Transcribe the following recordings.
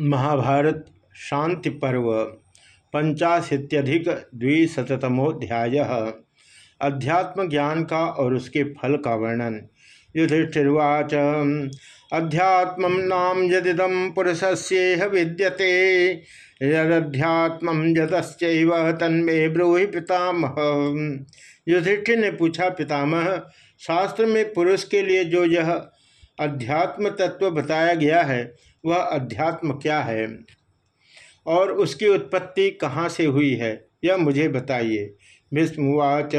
महाभारत शांति पर्व पंचाशीत्यधिक द्विशतमोध्याय अध्यात्म ज्ञान का और उसके फल का वर्णन। युधिष्ठिर्वाच, अध्यात्म नाम यदिदम पुरुषस्येह विद्यते, यदध्यात्म यतश्चैव तन्मे ब्रूहि पितामह। युधिष्ठिर ने पूछा, पितामह, शास्त्र में पुरुष के लिए जो यह अध्यात्म तत्व बताया गया है वह अध्यात्म क्या है? और उसकी उत्पत्ति कहाँ से हुई है? यह मुझे बताइए। भीष्मवाच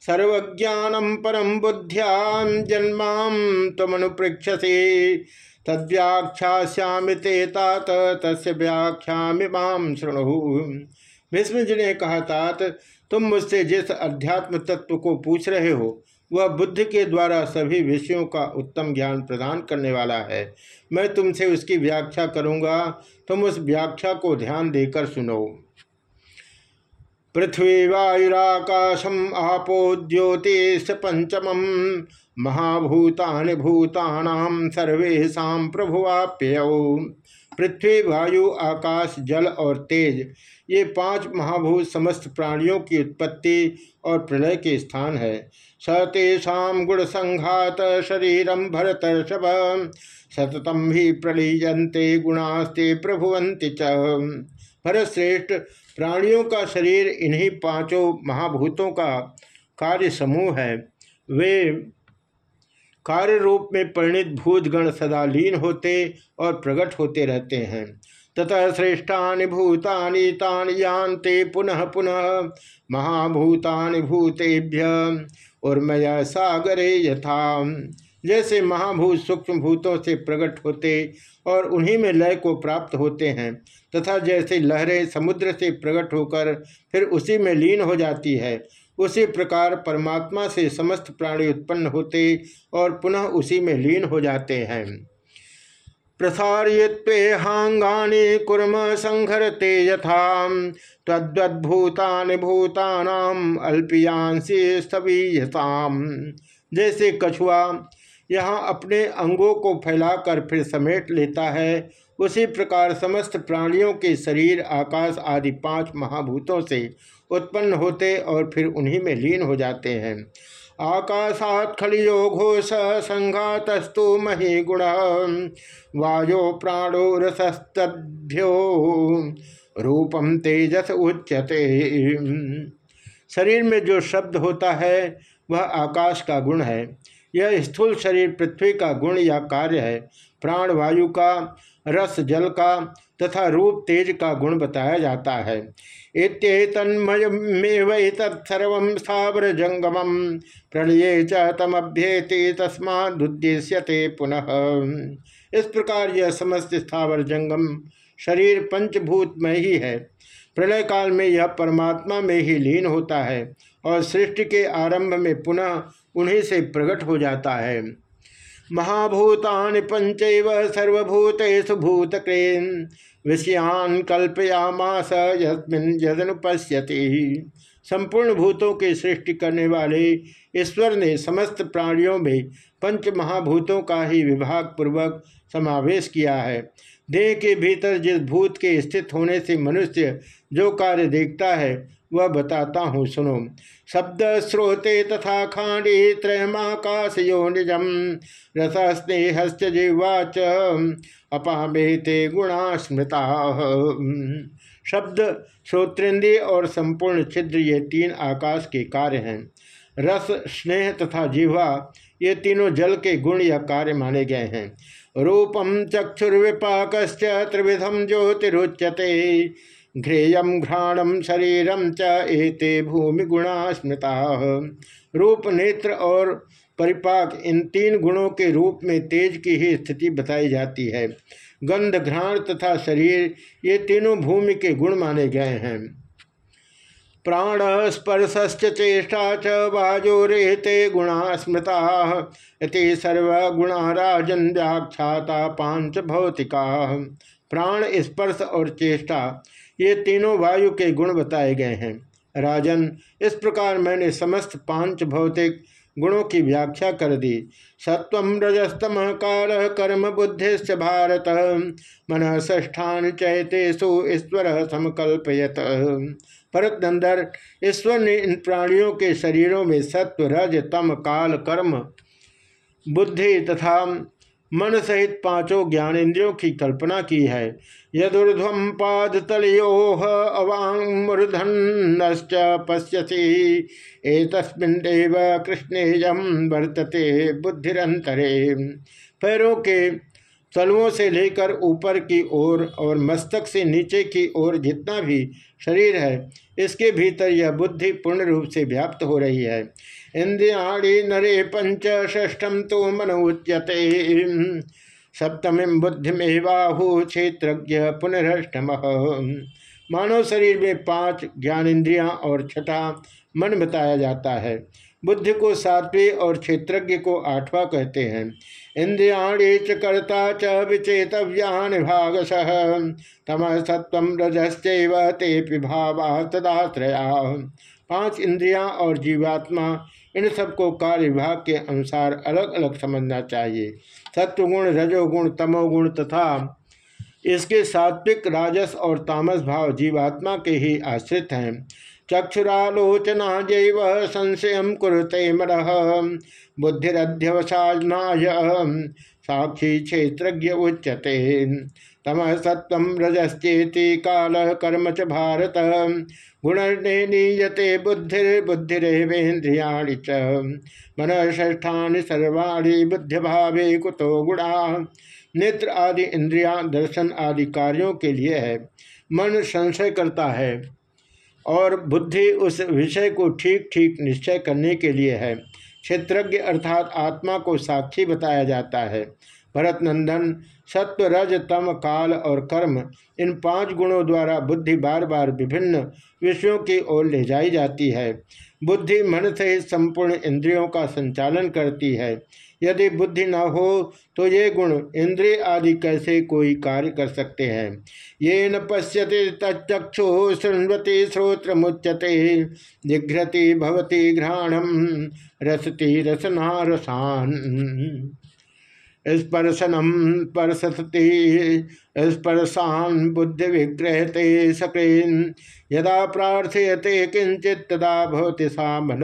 सर्वज्ञानम परम बुद्ध्याम जन्माम तमनुपृक्षसे तद्व्याख्यास्यामि ते तात, तस्य व्याख्यामिमाम शृणु। भीष्म जी ने कहा, तात, तुम मुझसे जिस अध्यात्म तत्व को पूछ रहे हो वह बुद्धि के द्वारा सभी विषयों का उत्तम ज्ञान प्रदान करने वाला है। मैं तुमसे उसकी व्याख्या करूँगा। तुम उस व्याख्या को ध्यान देकर सुनो। पृथ्वी वायुराकाशम आपो ज्योतिष पंचम महाभूतानि भूतानाम सर्वेशा प्रभुवाप्य। पृथ्वी वायु आकाश, जल और तेज, ये पाँच महाभूत समस्त प्राणियों की उत्पत्ति और प्रलय के स्थान है। सतेषा गुण संघात शरीरम भरत सततम ही प्रलीयते गुणास्ते प्रभुवंति च। भरत श्रेष्ठ प्राणियों का शरीर इन्हीं पाँचों महाभूतों का कार्य समूह है। वे कार्य रूप में परिणित भूतगण सदा लीन होते और प्रकट होते रहते हैं। ततः श्रेष्ठानि भूतानि तानि यान्ते पुनः पुनः। महाभूतानि भूतेभ्य। उर्मय सागरे यथा जैसे महाभूत सूक्ष्म भूतों से प्रकट होते और उन्हीं में लय को प्राप्त होते हैं, तथा जैसे लहरें समुद्र से प्रकट होकर फिर उसी में लीन हो जाती है, उसी प्रकार परमात्मा से समस्त प्राणी उत्पन्न होते और पुनः उसी में लीन हो जाते हैं। प्रसार्यत्वेहांगानि कुर्म संघरते यथा तद्वद्भूतानि भूतानाम अल्पियांसी स्थवीयताम। जैसे कछुआ यहाँ अपने अंगों को फैलाकर फिर समेट लेता है। उसी प्रकार समस्त प्राणियों के शरीर, आकाश आदि पाँच महाभूतों से उत्पन्न होते और फिर उन्हीं में लीन हो जाते हैं। आकाशात खलियो घोष संघातस्तु मही गुण वायो प्राणो रसस्तभ्यो रूपम तेजस उच्यते। शरीर में जो शब्द होता है, वह आकाश का गुण है। यह स्थूल शरीर पृथ्वी का गुण या कार्य है। प्राण वायु का, रस जल का तथा रूप तेज का गुण बताया जाता है। स्थावर जंगम प्रलये च तमभ्येति तस्माद्देश्यते पुनः। इस प्रकार यह समस्त स्थावर जंगम शरीर पंचभूत में ही है। प्रलय काल में यह परमात्मा में ही लीन होता है और सृष्टि के आरंभ में पुनः उन्हीं से प्रकट हो जाता है। महाभूतानि पंचैव सर्वभूतेषु भूतक्रेन विषयान कल्पयामास यदनुपश्यति संपूर्ण भूतों के सृष्टि करने वाले ईश्वर ने समस्त प्राणियों में पंच महाभूतों का ही विभाग पूर्वक समावेश किया है। देह के भीतर जिस भूत के स्थित होने से मनुष्य जो कार्य देखता है वह बताता हूँ, सुनो। शब्द स्रोते तथा खांडी त्रयमाकाश यो निजम रस स्नेहश्च जिवाच अपामेते गुणा स्मृता शब्द श्रोत्रेन्द्रिय और संपूर्ण छिद्र, ये तीन आकाश के कार्य हैं। रस, स्नेह तथा जिह्वा, ये तीनों जल के गुण या कार्य माने गए हैं। रूपम चक्षुर्विपाक त्रिविधम ज्योतिरुच्यते। घ्रेयम घ्राणम शरीरम च एते भूमि गुणा स्मृता। रूप, नेत्र और परिपाक इन तीन गुणों के रूप में तेज की ही स्थिति बताई जाती है। गंध, घ्राण तथा शरीर, ये तीनों भूमि के गुण माने गए हैं। प्राण स्पर्शश्च चेष्टा च वाजो रेते गुणा स्मृता। इति सर्वगुणा राजन व्याख्याता पाँच भौतिका। प्राण, स्पर्श और चेष्टा ये तीनों वायु के गुण बताए गए हैं। राजन, इस प्रकार मैंने समस्त पाँच भौतिक गुणों की व्याख्या कर दी। सत्व रजस्तम काल कर्म बुद्धिश्च भारत, मन ष्ठान चैतेषु ईश्वर समकल्पयत। भरत नंदर ईश्वर ने इन प्राणियों के शरीरों में सत्व, रज, तम, काल, कर्म, बुद्धि तथा मन सहित पाँचों ज्ञानेन्द्रियों की कल्पना की है। यदुर्ध्वम पाद तलो अवांगमूर्धन्नश्च पश्यसी। एतस्मिन्नेव कृष्णेयम वर्तते बुद्धिरंतरे पैरों के तलुओं से लेकर ऊपर की ओर और, और मस्तक से नीचे की ओर जितना भी शरीर है इसके भीतर यह बुद्धि पूर्ण रूप से व्याप्त हो रही है। इंद्रियाणी नरे पंच ष्ठम तो मन उच्यते। सप्तमी बुद्धिमेवाहु क्षेत्र पुनरष्टम। मानव शरीर में पाँच ज्ञानेन्द्रियाँ और छठा मन बताया जाता है। बुद्धि को सातवें और क्षेत्रज्ञ को आठवां कहते हैं। इंद्रियाणी च कर्ता च विचेतव्यान भागश। तम सत्व रजस्व ते भावा तदाश्रया। पाँच इंद्रियाँ और जीवात्मा, इन सबको कार्य विभाग के अनुसार अलग अलग समझना चाहिए। सत्वगुण, रजोगुण, तमोगुण तथा इसके सात्विक, राजस और तामस भाव जीवात्मा के ही आश्रित हैं। चक्षुरालोचना जैव संशय कुरुते मर। बुद्धिरध्यवसानाय साक्षी क्षेत्र उच्यते। तम सत्व रजस्ेति काल कर्म च भारत। गुणने नीयते च। मन ष्ठानि सर्वाणी बुद्ध भावे कुतो गुणा। नेत्र आदि इंद्रिया दर्शन आदि कार्यों के लिए है मन संशय करता है। और बुद्धि उस विषय को ठीक ठीक निश्चय करने के लिए है। क्षेत्रज्ञ अर्थात आत्मा को साक्षी बताया जाता है। भरत नंदन सत्व रज तम, काल और कर्म, इन पाँच गुणों द्वारा बुद्धि बार बार विभिन्न विषयों की ओर ले जाई जाती है। बुद्धि मन से संपूर्ण इंद्रियों का संचालन करती है। यदि बुद्धि न हो तो ये गुण इंद्रिय आदि कैसे कोई कार्य कर सकते हैं? ये न पश्यते तच्चक्षु, शृण्वती श्रोत्र मुच्यते जिघ्रति भवती घ्राणम रसती रसना रसान स्पर्शनम स्पर्शति स्पर्शान बुद्धि विग्रहते सक्रीन यदा प्रार्थयते किंचित तदा भवति सा मन।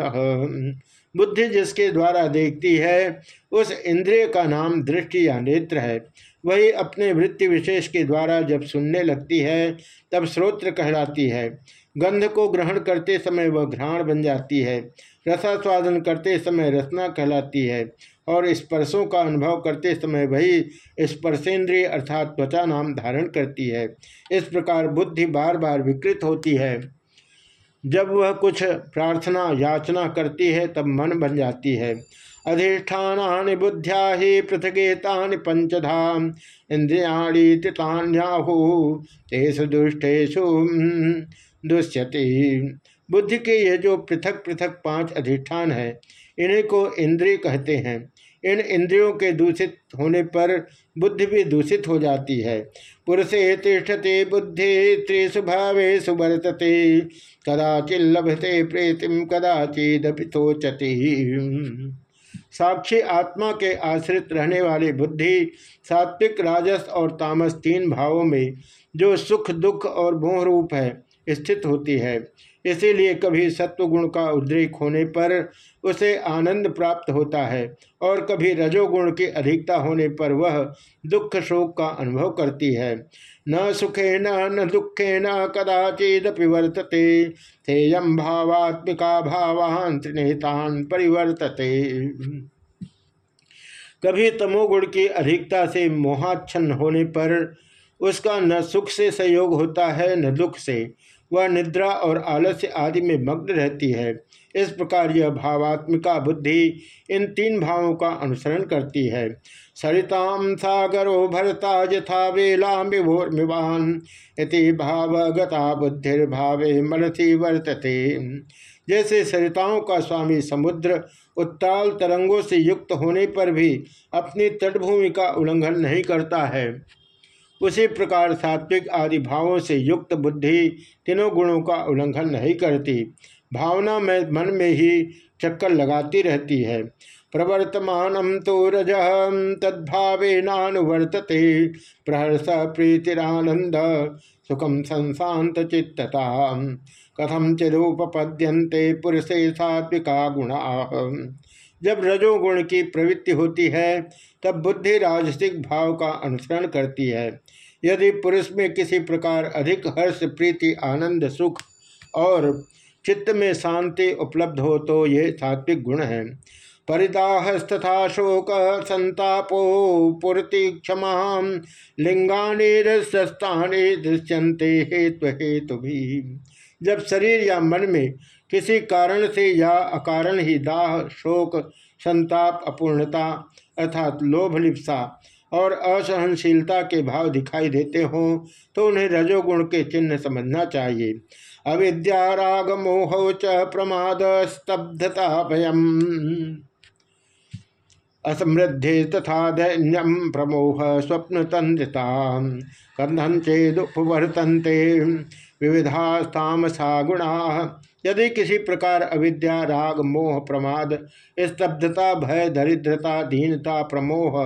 बुद्धि जिसके द्वारा देखती है, उस इंद्रिय का नाम दृष्टि या नेत्र है। वही अपने वृत्ति विशेष के द्वारा जब सुनने लगती है, तब श्रोत्र कहलाती है। गंध को ग्रहण करते समय वह घ्राण बन जाती है। रसास्वादन करते समय रसना कहलाती है। और स्पर्शों का अनुभव करते समय वही स्पर्शेंद्रिय अर्थात त्वचा नाम धारण करती है। इस प्रकार बुद्धि बार बार विकृत होती है। जब वह कुछ प्रार्थना याचना करती है, तब मन बन जाती है। अधिष्ठान बुद्ध्या ही पृथगेता पंचधाम इंद्रियाणी तितान्याहु तेसु दुष्टेशु दुष्यति। बुद्धि के ये जो पृथक पृथक पाँच अधिष्ठान है, इन्हीं को इंद्रिय कहते हैं। इन इंद्रियों के दूषित होने पर बुद्धि भी दूषित हो जाती है। पुरुषे तिष्ठते बुद्धि भावे सुवर्तते कदाचिल्लभते प्रीतिम कदाचिदपितोचति साक्षी आत्मा के आश्रित रहने वाली बुद्धि सात्विक, राजस और तामस तीन भावों में जो सुख, दुख और मोह रूप है, स्थित होती है। इसीलिए कभी सत्वगुण का उद्रेक होने पर उसे आनंद प्राप्त होता है और कभी रजोगुण की अधिकता होने पर वह दुख शोक का अनुभव करती है। न सुखे न न दुखे न कदाचिदपि वर्तते थेयम भावात्मिका भावान त्रिनेतान परिवर्तते। कभी तमोगुण की अधिकता से मोहाच्छन होने पर उसका न सुख से सहयोग होता है, न दुख से। वह निद्रा और आलस्य आदि में मग्न रहती है। इस प्रकार यह भावात्मिका बुद्धि इन तीन भावों का अनुसरण करती है। सरिताम सागरो भरता यथा वेला विभोर्मिवान इति भावगता बुद्धिर्भावे मनसी वर्तते। जैसे सरिताओं का स्वामी समुद्र उत्ताल तरंगों से युक्त होने पर भी अपनी तटभूमि का उल्लंघन नहीं करता है। उसी प्रकार सात्विक आदि भावों से युक्त बुद्धि तीनों गुणों का उल्लंघन नहीं करती। भावना में मन में ही चक्कर लगाती रहती है। प्रवर्तमान तो रज तद्भावेनानुवर्तते प्रहर्ष प्रीतिरानंद सुखम संशांत चित्तता कथम चिदुपपद्यंते पुरुषे सात्विका गुणा। जब रजोगुण की प्रवृत्ति होती है, तब बुद्धि राजसिक भाव का अनुसरण करती है। यदि पुरुष में किसी प्रकार अधिक हर्ष, प्रीति, आनंद, सुख और चित्त में शांति उपलब्ध हो तो ये सात्विक गुण है। परिदाहस्तथा शोक संतापो पूर्ति क्षमा, लिंगाने दृश्यंते हेतु हेतु भी। जब शरीर या मन में किसी कारण से या अकारण ही दाह, शोक, संताप, अपूर्णता अर्थात लोभ, लिप्सा और असहनशीलता के भाव दिखाई देते हों तो उन्हें रजोगुण के चिन्ह समझना चाहिए। अविद्या राग मोह च प्रमाद स्तब्धता भयम असमृद्धि तथा दैन्यम प्रमोह स्वप्न तंत्रता कंधन चेदुपवर्तनते। विविधास्तामसा गुणा यदि किसी प्रकार अविद्या, राग, मोह, प्रमाद, स्तब्धता, भय, दरिद्रता, दीनता, प्रमोह,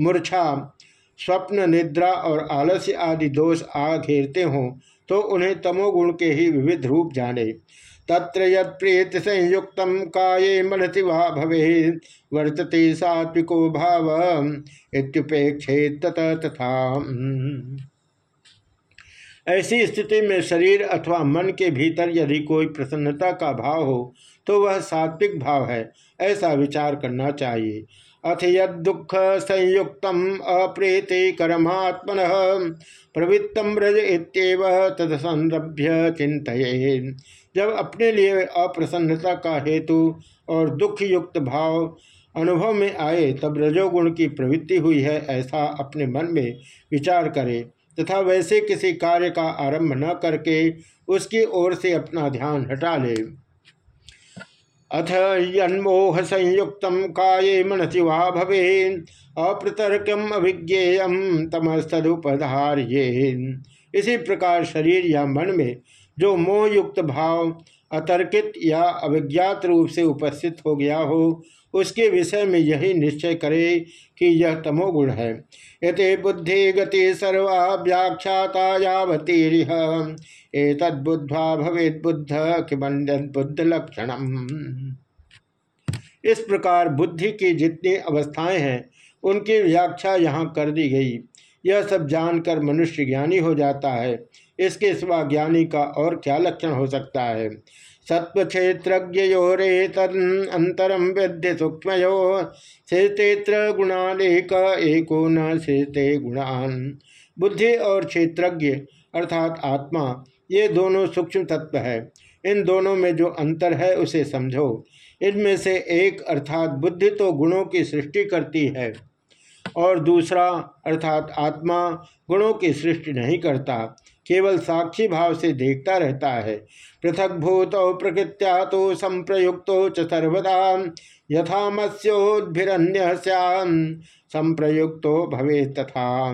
मूर्छा, स्वप्न, निद्रा और आलस्य आदि दोष आ घेरते हों तो उन्हें तमोगुण के ही विविध रूप जाने। तत्र यत संयुक्त काये मनति वा भवे वर्तते सात्विको भाव इत्युपेक्षे तथा। ऐसी स्थिति में शरीर अथवा मन के भीतर यदि कोई प्रसन्नता का भाव हो तो वह सात्विक भाव है, ऐसा विचार करना चाहिए। अथ यद दुख संयुक्त अप्रीति करमात्मन प्रवृत्तम रज इतव तद संरभ्य चिंत जब अपने लिए अप्रसन्नता का हेतु और दुख युक्त भाव अनुभव में आए, तब रजोगुण की प्रवृत्ति हुई है, ऐसा अपने मन में विचार करे। तथा वैसे किसी कार्य का आरंभ न करके उसकी ओर से अपना ध्यान हटा ले। अथ यन्मोह संयुक्त काये मनसी वा भवे अप्रतर्कम अभिज्ञेयम तमस्तुपधार्ये इसी प्रकार शरीर या मन में जो मोहयुक्त भाव, अतर्कित या अभिज्ञात रूप से उपस्थित हो गया हो उसके विषय में यही निश्चय करे कि यह तमोगुण है। यते बुद्धि गति सर्वा व्याख्याता यावती तद्बुद्धा भवेद बुद्ध किमंडन बुद्ध लक्षण इस प्रकार बुद्धि की जितनी अवस्थाएँ हैं, उनकी व्याख्या यहाँ कर दी गई। यह सब जानकर मनुष्य ज्ञानी हो जाता है। इसके सिवा ज्ञानी का और क्या लक्षण हो सकता है? सत्व क्षेत्रोरे तदंतरम विद्य सूक्ष्म शेतेत्र गुणान एक न शेते गुणान। बुद्धि और क्षेत्रज्ञ, अर्थात आत्मा, ये दोनों सूक्ष्म तत्व है। इन दोनों में जो अंतर है, उसे समझो। इनमें से एक, अर्थात बुद्धि तो गुणों की सृष्टि करती है। और दूसरा, अर्थात आत्मा, गुणों की सृष्टि नहीं करता। केवल साक्षी भाव से देखता रहता है। पृथक भूत प्रकृत्या तो संप्रयुक्त सर्वदा। यथा मत्स्योद्भिन्य संप्रयुक्त भवे तथा।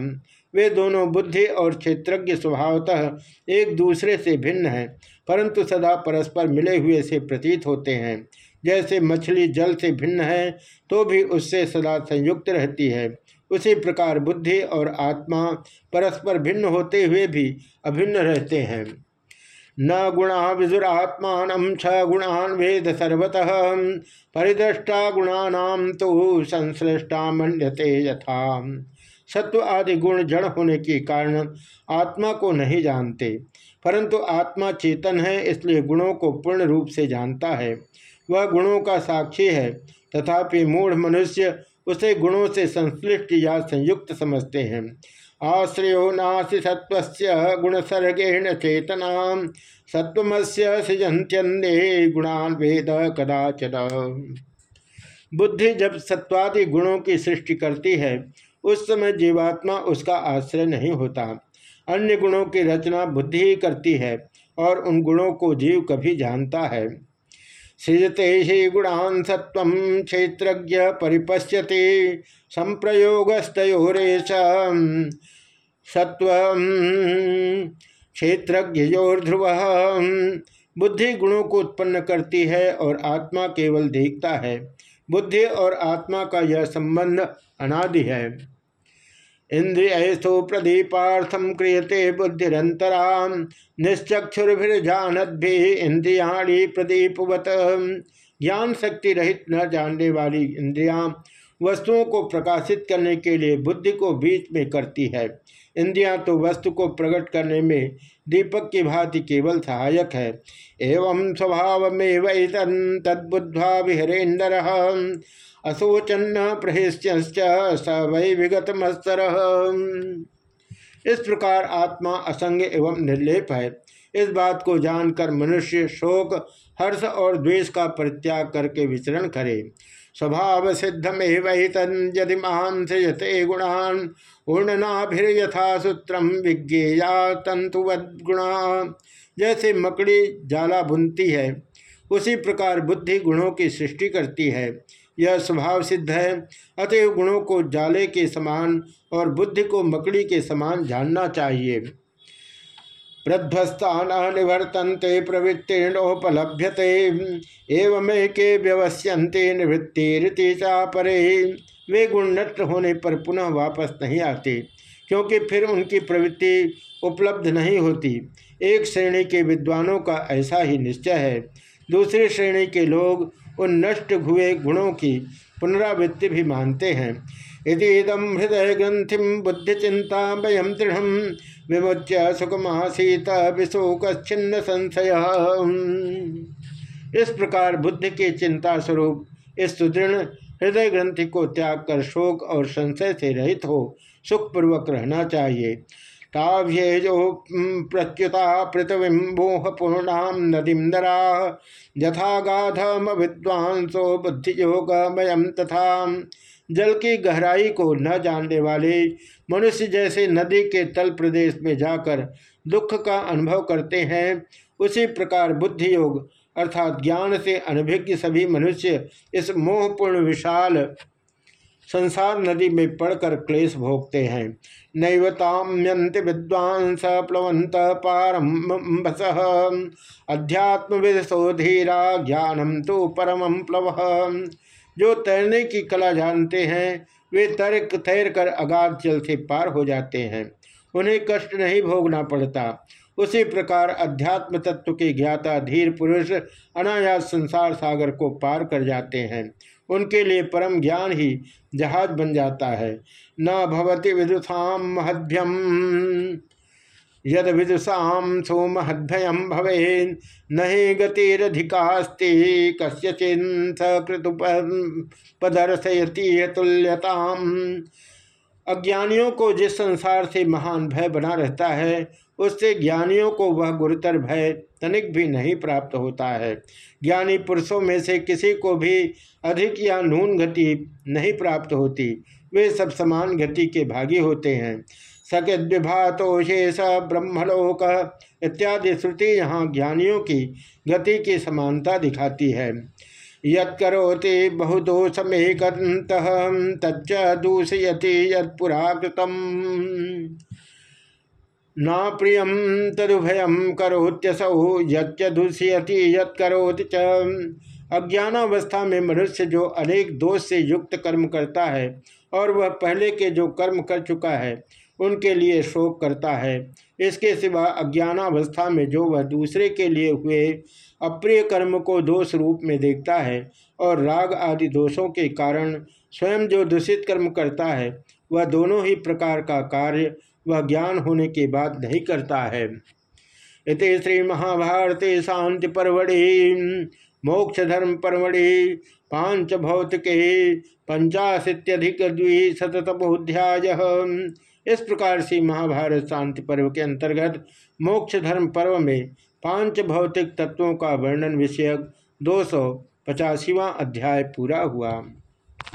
वे दोनों बुद्धि और क्षेत्रज्ञ स्वभावतः एक दूसरे से भिन्न हैं, परंतु सदा परस्पर मिले हुए से प्रतीत होते हैं। जैसे मछली जल से भिन्न है तो भी उससे सदा संयुक्त रहती है। उसी प्रकार बुद्धि और आत्मा परस्पर भिन्न होते हुए भी अभिन्न रहते हैं। न गुणा विजुरात्मान छ गुणान वेद सर्वतः, परिदृष्टा गुणानाम तो संश्लिष्टा मंडते यथा। सत्व आदि गुण जड़ होने के कारण आत्मा को नहीं जानते, परंतु आत्मा चेतन है, इसलिए गुणों को पूर्ण रूप से जानता है। वह गुणों का साक्षी है, तथापि मूढ़ मनुष्य उसे गुणों से संश्लिष्ट या संयुक्त समझते हैं। आश्रयो नासी सत्व गुणसर्गेण चेतना सत्वमस्य सृजंत्यन्ये गुणान वेद कदाचन बुद्धि जब सत्वादि गुणों की सृष्टि करती है, उस समय जीवात्मा उसका आश्रय नहीं होता। अन्य गुणों की रचना बुद्धि ही करती है और उन गुणों को जीव कभी जानता है। सृजते ही गुणान सत्व क्षेत्र परिपश्यते। संप्रयोगस्तोरेश सत्व क्षेत्रज्ञोर्ध्रुव बुद्धि गुणों को उत्पन्न करती है और आत्मा केवल देखता है। बुद्धि और आत्मा का यह संबंध अनादि है। इंद्रियु प्रदीपार्थम क्रियते बुद्धिरंतरा निश्चक्षुर्भिर्जानद्भि इंद्रियाणी प्रदीपवत। ज्ञान शक्ति रहित न जानने वाली इंद्रियाँ वस्तुओं को प्रकाशित करने के लिए बुद्धि को बीच में करती है। इंद्रियाँ तो वस्तु को प्रकट करने में दीपक की भांति केवल सहायक है। एवं स्वभाव में वही तद्बुद्धा विहरेन्द्र अशोचन्न प्रहिश्च स विगत मस्तर इस प्रकार आत्मा असंग एवं निर्लेप है। इस बात को जानकर मनुष्य शोक, हर्ष और द्वेष का परित्याग करके विचरण करे। स्वभाव सिद्धमेव यदि महान से गुणान ऊर्णनाभिर्यथा सूत्रम विज्ञेया तंतुवद गुणा जैसे मकड़ी जाला बुनती है, उसी प्रकार बुद्धि गुणों की सृष्टि करती है। यह स्वभाव सिद्ध है। अतएव गुणों को जाले के समान और बुद्धि को मकड़ी के समान जानना चाहिए। प्रध्वस्तान निवर्तन्ते प्रवृत्तिर्नोपलभ्यते एवं के व्यवस्यन्ते निवृत्ति परे वे गुण नष्ट होने पर पुनः वापस नहीं आते, क्योंकि फिर उनकी प्रवृत्ति उपलब्ध नहीं होती। एक श्रेणी के विद्वानों का ऐसा ही निश्चय है। दूसरी श्रेणी के लोग उन नष्ट हुए गुणों की पुनरावृत्ति भी मानते हैं। इदम हृदय ग्रंथि बुद्धि चिंता वयम दृढ़ विमुच्य सुखमासीत विशोक छिन्न संशय इस प्रकार बुद्धि के चिंता स्वरूप इस सुदृढ़ हृदय ग्रंथि को त्याग कर शोक और संशय से रहित हो, सुखपूर्वक रहना चाहिए। ताभ्येजो प्रत्युता पृथ्वी मोह पूर्णाम नदीम दरा यथा विद्वांसो बुद्धि योगमयम तथा जल की गहराई को न जानने वाले मनुष्य जैसे नदी के तल प्रदेश में जाकर दुख का अनुभव करते हैं, उसी प्रकार बुद्धि योग अर्थात ज्ञान से अनभिज्ञ सभी मनुष्य इस मोहपूर्ण विशाल संसार नदी में पड़कर क्लेश भोगते हैं। नैवताम्यंत विद्वांस प्लवंत पारंभस अध्यात्म धीरा ज्ञानम तो परम प्लव। जो तैरने की कला जानते हैं, वे तैर तैर कर अगाध जल से पार हो जाते हैं। उन्हें कष्ट नहीं भोगना पड़ता। उसी प्रकार अध्यात्म तत्व के ज्ञाता धीर पुरुष अनायास संसार सागर को पार कर जाते हैं। उनके लिए परम ज्ञान ही जहाज़ बन जाता है। न भवति विदुषाम महद्यम यद विदुषाम सोमहद्भयम भवे न ही गतिरधिकास्ति कस्यचिन सकृतुपदर्शयती तुल्यताम अज्ञानियों को जिस संसार से महान भय बना रहता है, उससे ज्ञानियों को वह गुरुतर भय तनिक भी नहीं प्राप्त होता है। ज्ञानी पुरुषों में से किसी को भी अधिक या नून गति नहीं प्राप्त होती। वे सब समान गति के भागी होते हैं। सकित विभातो शेष ब्रह्मलोक इत्यादि श्रुति यहाँ ज्ञानियों की गति की समानता दिखाती है। यत्करोति बहुदोषमेक तच्च दूषयति यत्पुराकृतम। न प्रियम तदुभयम करोत्यसौ यच्चुष्यति यत्करोति च। अज्ञानावस्था में मनुष्य जो अनेक दोष से युक्त कर्म करता है, और वह पहले के जो कर्म कर चुका है, उनके लिए शोक करता है। इसके सिवा अज्ञानावस्था में जो वह दूसरे के लिए हुए अप्रिय कर्म को दोष रूप में देखता है, और राग आदि दोषों के कारण स्वयं जो दूषित कर्म करता है, वह दोनों ही प्रकार का कार्य वह ज्ञान होने के बाद नहीं करता है। इत श्री महाभारती शांति परवड़ी मोक्ष धर्म परवड़ी, पाँच भौतिके, पंचाशीत्यधिक द्विशतमोध्याय इस प्रकार से महाभारत शांति पर्व के अंतर्गत मोक्ष धर्म पर्व में पाँच भौतिक तत्वों का वर्णन विषयक दो सौ अध्याय पूरा हुआ।